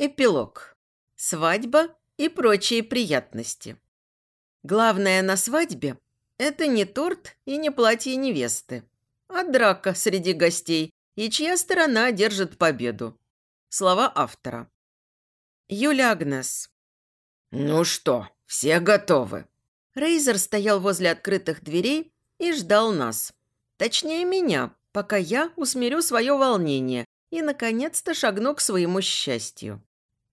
Эпилог. Свадьба и прочие приятности. Главное на свадьбе – это не торт и не платье невесты, а драка среди гостей и чья сторона держит победу. Слова автора. Юля Агнес. «Ну что, все готовы?» Рейзер стоял возле открытых дверей и ждал нас. Точнее, меня, пока я усмирю свое волнение и, наконец-то, шагну к своему счастью.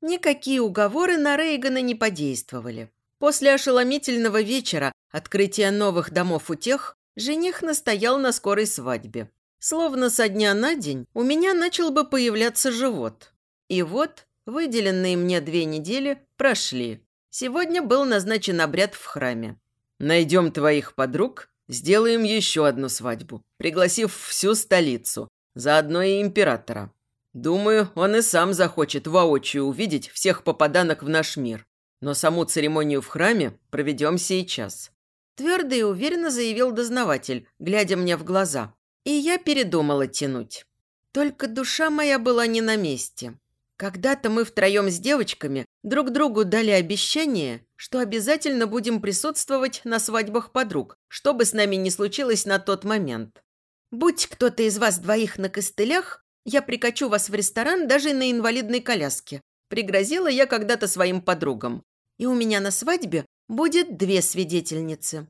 Никакие уговоры на Рейгана не подействовали. После ошеломительного вечера открытия новых домов у тех, жених настоял на скорой свадьбе. Словно со дня на день у меня начал бы появляться живот. И вот выделенные мне две недели прошли. Сегодня был назначен обряд в храме. «Найдем твоих подруг, сделаем еще одну свадьбу, пригласив всю столицу, заодно и императора. Думаю, он и сам захочет воочию увидеть всех попаданок в наш мир. Но саму церемонию в храме проведем сейчас». Твердо и уверенно заявил дознаватель, глядя мне в глаза. И я передумала тянуть. Только душа моя была не на месте. Когда-то мы втроем с девочками друг другу дали обещание, что обязательно будем присутствовать на свадьбах подруг, что бы с нами ни случилось на тот момент. Будь кто-то из вас двоих на костылях, я прикачу вас в ресторан даже на инвалидной коляске. Пригрозила я когда-то своим подругам. И у меня на свадьбе будет две свидетельницы.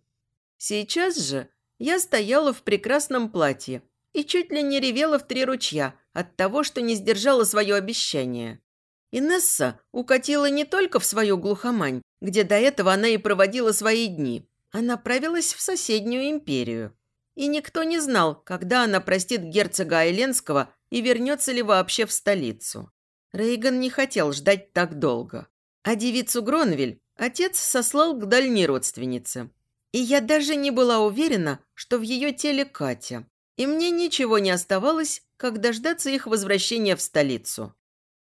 Сейчас же я стояла в прекрасном платье и чуть ли не ревела в три ручья от того, что не сдержала свое обещание. Инесса укатила не только в свою глухомань, где до этого она и проводила свои дни. Она правилась в соседнюю империю. И никто не знал, когда она простит герцога Айленского и вернется ли вообще в столицу. Рейган не хотел ждать так долго. А девицу Гронвель отец сослал к дальней родственнице. И я даже не была уверена, что в ее теле Катя. И мне ничего не оставалось, как дождаться их возвращения в столицу.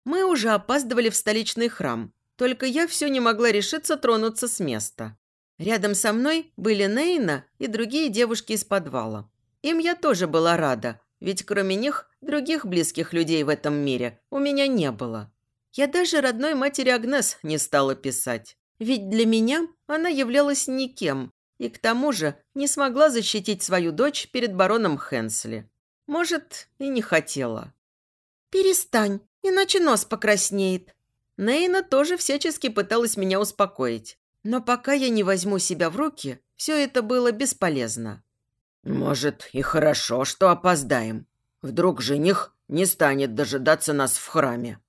Мы уже опаздывали в столичный храм, только я все не могла решиться тронуться с места. Рядом со мной были Нейна и другие девушки из подвала. Им я тоже была рада, ведь кроме них других близких людей в этом мире у меня не было. Я даже родной матери Агнес не стала писать, ведь для меня она являлась никем и к тому же не смогла защитить свою дочь перед бароном Хенсли. Может, и не хотела. «Перестань, иначе нос покраснеет». Нейна тоже всячески пыталась меня успокоить. Но пока я не возьму себя в руки, все это было бесполезно. «Может, и хорошо, что опоздаем. Вдруг жених не станет дожидаться нас в храме».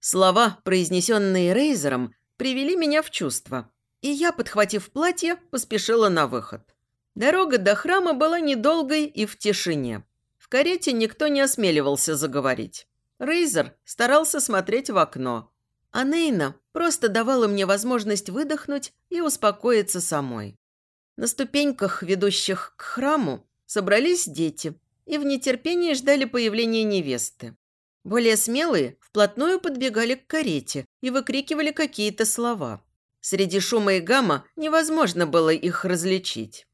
Слова, произнесенные Рейзером, привели меня в чувство, и я, подхватив платье, поспешила на выход. Дорога до храма была недолгой и в тишине. В карете никто не осмеливался заговорить. Рейзер старался смотреть в окно, а Нейна просто давала мне возможность выдохнуть и успокоиться самой. На ступеньках, ведущих к храму, собрались дети и в нетерпении ждали появления невесты. Более смелые вплотную подбегали к карете и выкрикивали какие-то слова. Среди шума и гамма невозможно было их различить.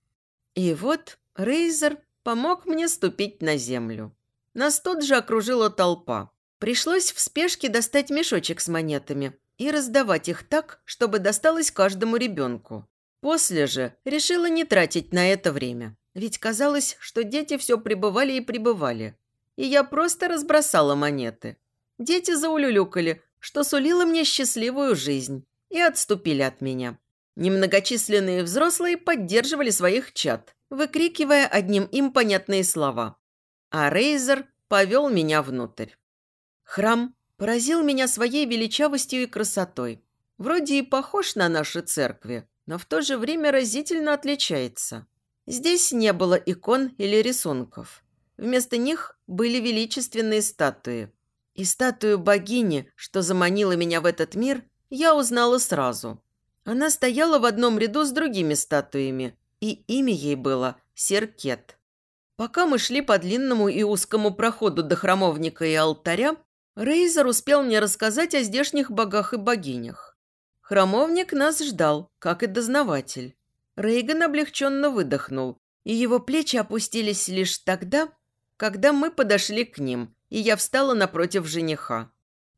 И вот Рейзер помог мне ступить на землю. Нас тут же окружила толпа. Пришлось в спешке достать мешочек с монетами и раздавать их так, чтобы досталось каждому ребенку. После же решила не тратить на это время, ведь казалось, что дети все пребывали и пребывали. И я просто разбросала монеты. Дети заулюлюкали, что сулило мне счастливую жизнь, и отступили от меня. Немногочисленные взрослые поддерживали своих чад, выкрикивая одним им понятные слова. А Рейзер повел меня внутрь. Храм поразил меня своей величавостью и красотой. Вроде и похож на наши церкви, но в то же время разительно отличается. Здесь не было икон или рисунков. Вместо них были величественные статуи. И статую богини, что заманила меня в этот мир, я узнала сразу. Она стояла в одном ряду с другими статуями, и имя ей было Серкет. Пока мы шли по длинному и узкому проходу до храмовника и алтаря, Рейзер успел мне рассказать о здешних богах и богинях. Храмовник нас ждал, как и дознаватель. Рейган облегченно выдохнул, и его плечи опустились лишь тогда, когда мы подошли к ним, и я встала напротив жениха.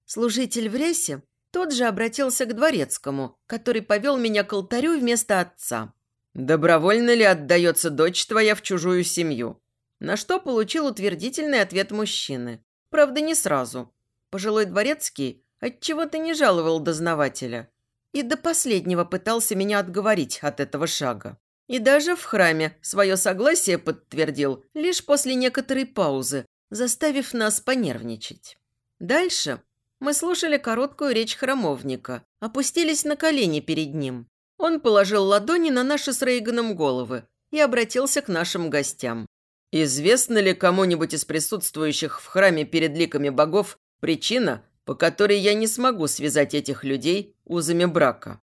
Служитель в рясе тот же обратился к дворецкому, который повел меня к алтарю вместо отца. «Добровольно ли отдается дочь твоя в чужую семью?» На что получил утвердительный ответ мужчины. Правда, не сразу. Пожилой дворецкий отчего-то не жаловал дознавателя. И до последнего пытался меня отговорить от этого шага. И даже в храме свое согласие подтвердил лишь после некоторой паузы, заставив нас понервничать. Дальше мы слушали короткую речь храмовника, опустились на колени перед ним. Он положил ладони на наши с Рейганом головы и обратился к нашим гостям. «Известно ли кому-нибудь из присутствующих в храме перед ликами богов причина, по которой я не смогу связать этих людей узами брака?»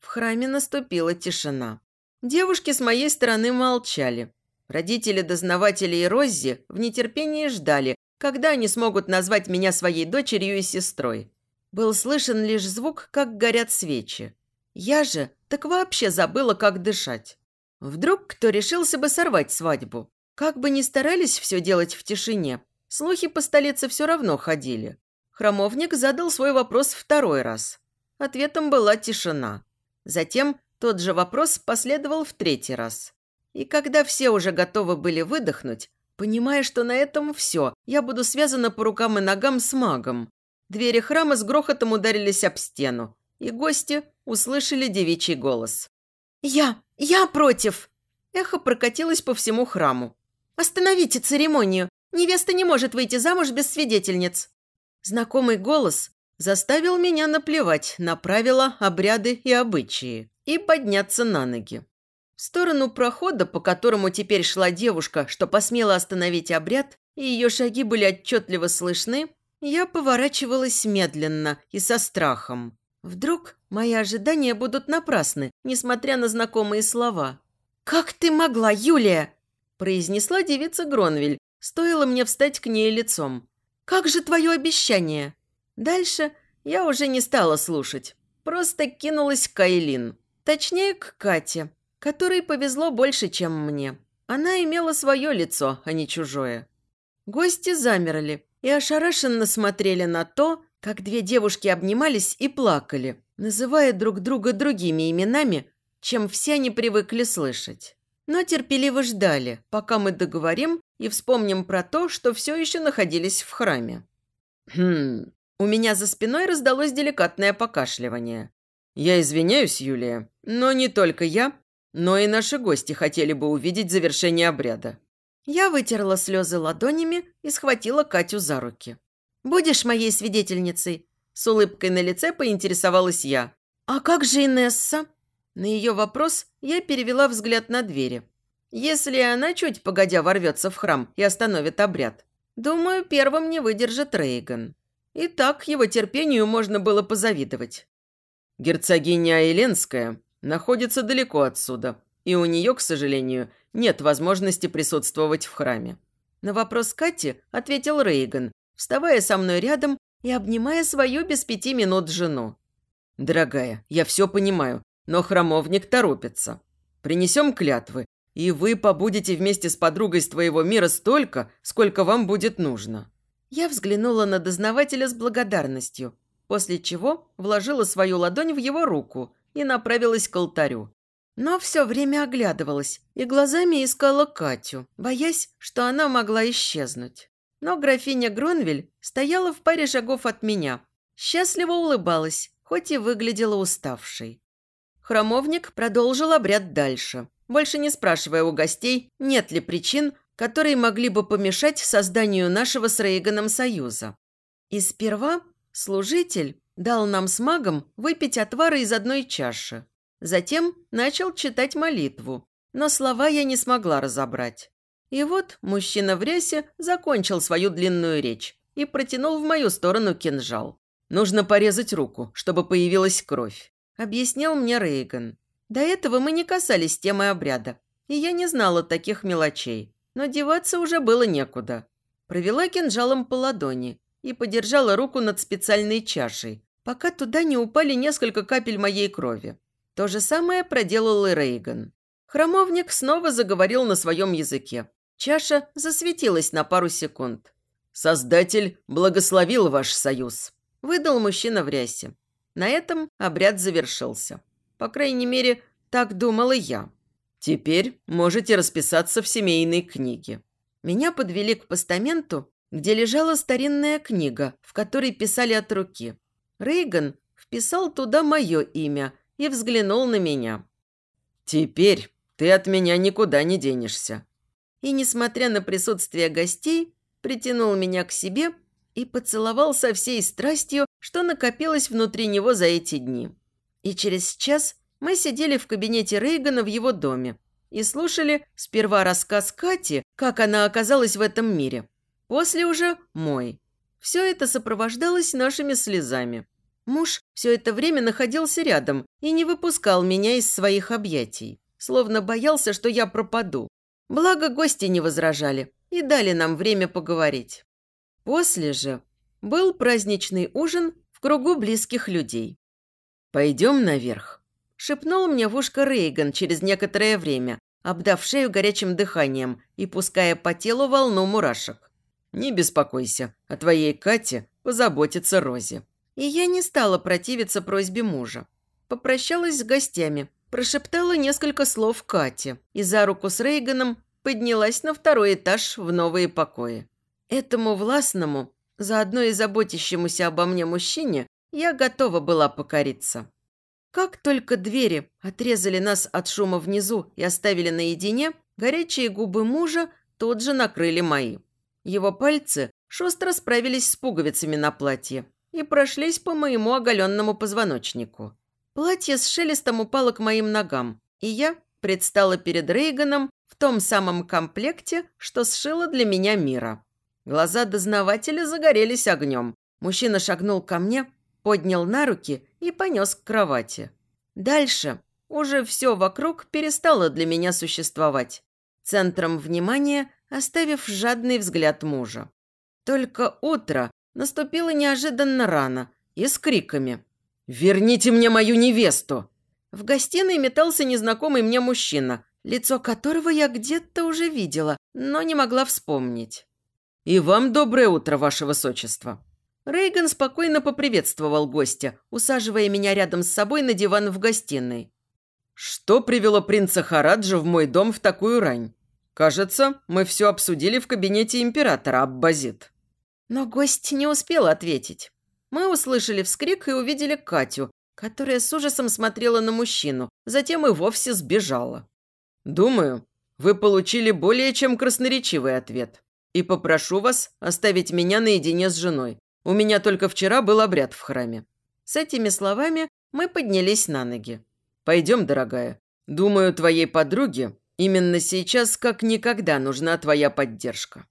В храме наступила тишина. Девушки с моей стороны молчали. Родители дознавателей и Роззи в нетерпении ждали, когда они смогут назвать меня своей дочерью и сестрой. Был слышен лишь звук, как горят свечи. Я же так вообще забыла, как дышать. Вдруг кто решился бы сорвать свадьбу? Как бы ни старались все делать в тишине, слухи по столице все равно ходили. Хромовник задал свой вопрос второй раз. Ответом была тишина. Затем тот же вопрос последовал в третий раз. И когда все уже готовы были выдохнуть, понимая, что на этом все, я буду связана по рукам и ногам с магом, двери храма с грохотом ударились об стену, и гости услышали девичий голос. «Я! Я против!» Эхо прокатилось по всему храму. «Остановите церемонию! Невеста не может выйти замуж без свидетельниц!» Знакомый голос заставил меня наплевать на правила, обряды и обычаи и подняться на ноги. В сторону прохода, по которому теперь шла девушка, что посмела остановить обряд, и ее шаги были отчетливо слышны, я поворачивалась медленно и со страхом. Вдруг мои ожидания будут напрасны, несмотря на знакомые слова. «Как ты могла, Юлия?» – произнесла девица Гронвель. Стоило мне встать к ней лицом. «Как же твое обещание?» Дальше я уже не стала слушать. Просто кинулась к Айлин. Точнее, к Кате, которой повезло больше, чем мне. Она имела свое лицо, а не чужое. Гости замерли и ошарашенно смотрели на то, как две девушки обнимались и плакали, называя друг друга другими именами, чем все они привыкли слышать. Но терпеливо ждали, пока мы договорим и вспомним про то, что все еще находились в храме. Хм, у меня за спиной раздалось деликатное покашливание. Я извиняюсь, Юлия, но не только я, но и наши гости хотели бы увидеть завершение обряда. Я вытерла слезы ладонями и схватила Катю за руки. «Будешь моей свидетельницей?» С улыбкой на лице поинтересовалась я. «А как же Инесса?» На ее вопрос я перевела взгляд на двери. Если она чуть погодя ворвется в храм и остановит обряд, думаю, первым не выдержит Рейган. И так его терпению можно было позавидовать. Герцогиня Айленская находится далеко отсюда, и у нее, к сожалению, нет возможности присутствовать в храме. На вопрос Кати ответил Рейган, вставая со мной рядом и обнимая свою без пяти минут жену. «Дорогая, я все понимаю, но храмовник торопится. Принесем клятвы, и вы побудете вместе с подругой с твоего мира столько, сколько вам будет нужно». Я взглянула на дознавателя с благодарностью, после чего вложила свою ладонь в его руку и направилась к алтарю. Но все время оглядывалась и глазами искала Катю, боясь, что она могла исчезнуть. Но графиня Гронвель стояла в паре шагов от меня, счастливо улыбалась, хоть и выглядела уставшей. Храмовник продолжил обряд дальше, больше не спрашивая у гостей, нет ли причин, которые могли бы помешать созданию нашего с Рейганом союза. И сперва служитель дал нам с магом выпить отвара из одной чаши. Затем начал читать молитву, но слова я не смогла разобрать. И вот мужчина в рясе закончил свою длинную речь и протянул в мою сторону кинжал. «Нужно порезать руку, чтобы появилась кровь», – объяснил мне Рейган. До этого мы не касались темы обряда, и я не знала таких мелочей, но деваться уже было некуда. Провела кинжалом по ладони и подержала руку над специальной чашей, пока туда не упали несколько капель моей крови. То же самое проделал и Рейган. Хромовник снова заговорил на своем языке. Чаша засветилась на пару секунд. «Создатель благословил ваш союз. выдал мужчина в рясе. На этом обряд завершился. По крайней мере, так думала я. Теперь можете расписаться в семейной книге. Меня подвели к постаменту, где лежала старинная книга, в которой писали от руки. Рейган вписал туда мое имя и взглянул на меня. «Теперь ты от меня никуда не денешься». И, несмотря на присутствие гостей, притянул меня к себе и поцеловал со всей страстью, что накопилось внутри него за эти дни. И через час мы сидели в кабинете Рейгана в его доме и слушали сперва рассказ Кати, как она оказалась в этом мире, после уже мой. Все это сопровождалось нашими слезами. Муж все это время находился рядом и не выпускал меня из своих объятий, словно боялся, что я пропаду. Благо, гости не возражали и дали нам время поговорить. После же был праздничный ужин в кругу близких людей. «Пойдем наверх», – шепнул мне в ушко Рейган через некоторое время, обдав шею горячим дыханием и пуская по телу волну мурашек. «Не беспокойся, о твоей Кате позаботится Рози». И я не стала противиться просьбе мужа. Попрощалась с гостями, прошептала несколько слов Кате и за руку с Рейганом поднялась на второй этаж в новые покои. Этому властному, заодно и заботящемуся обо мне мужчине, я готова была покориться. Как только двери отрезали нас от шума внизу и оставили наедине, горячие губы мужа тут же накрыли мои. Его пальцы шустро справились с пуговицами на платье, и прошлись по моему оголенному позвоночнику. Платье с шелестом упало к моим ногам, и я предстала перед Рейганом в том самом комплекте, что сшила для меня мира. Глаза дознавателя загорелись огнем. Мужчина шагнул ко мне, поднял на руки и понес к кровати. Дальше уже все вокруг перестало для меня существовать, центром внимания оставив жадный взгляд мужа. Только утро наступила неожиданно рано и с криками. «Верните мне мою невесту!» В гостиной метался незнакомый мне мужчина, лицо которого я где-то уже видела, но не могла вспомнить. «И вам доброе утро, ваше высочество!» Рейган спокойно поприветствовал гостя, усаживая меня рядом с собой на диван в гостиной. «Что привело принца Хараджа в мой дом в такую рань? Кажется, мы все обсудили в кабинете императора, Аббазит». Но гость не успел ответить. Мы услышали вскрик и увидели Катю, которая с ужасом смотрела на мужчину, затем и вовсе сбежала. «Думаю, вы получили более чем красноречивый ответ. И попрошу вас оставить меня наедине с женой. У меня только вчера был обряд в храме». С этими словами мы поднялись на ноги. «Пойдем, дорогая. Думаю, твоей подруге именно сейчас как никогда нужна твоя поддержка».